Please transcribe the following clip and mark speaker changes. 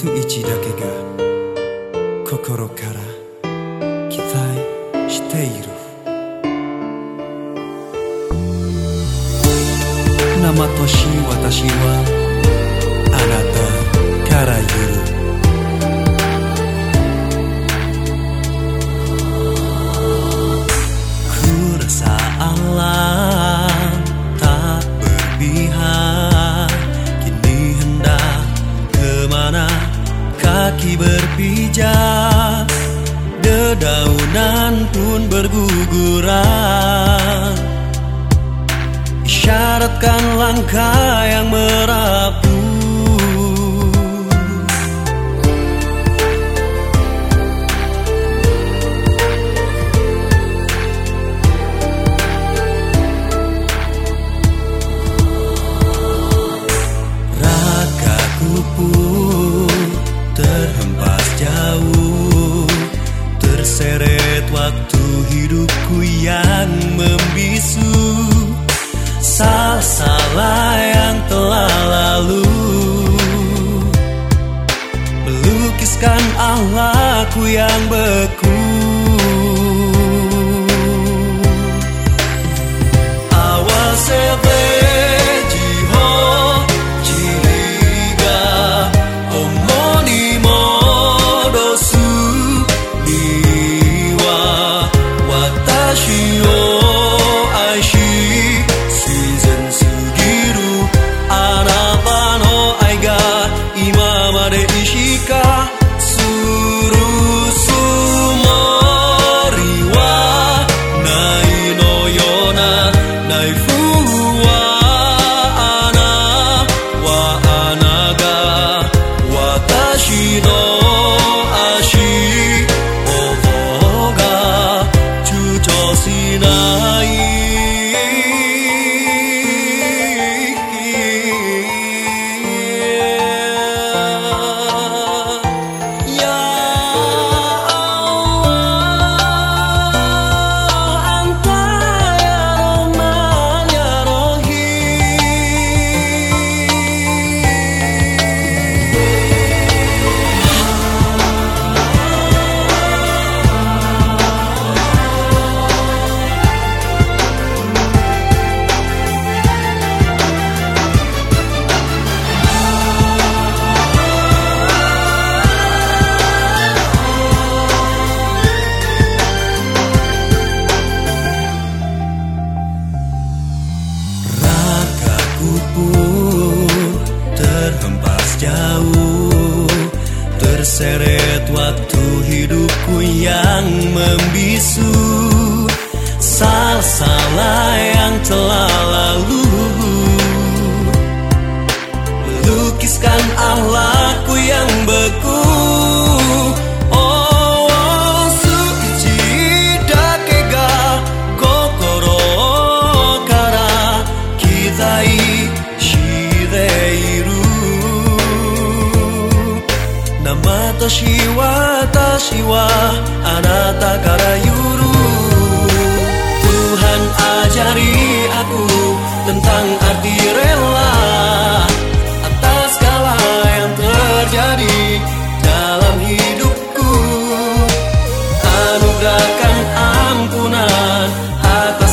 Speaker 1: 人一だけが心から期待している。生とし私はあなた。Kaki berpijak Dedaunan pun berguguran. Isyaratkan langkah yang merapu Terseret waktu hidupku yang membisu Salah-salah yang telah lalu. Melukiskan ahlakku yang beku pun terhempas jauh Terseret waktu hidupku yang membisu. Salah-salah yang telah lalu 私私はあなたから nyuruh Tuhan ajari aku tentang arti rela atas segala yang terjadi dalam hidupku. Anugerahkan ampunan atas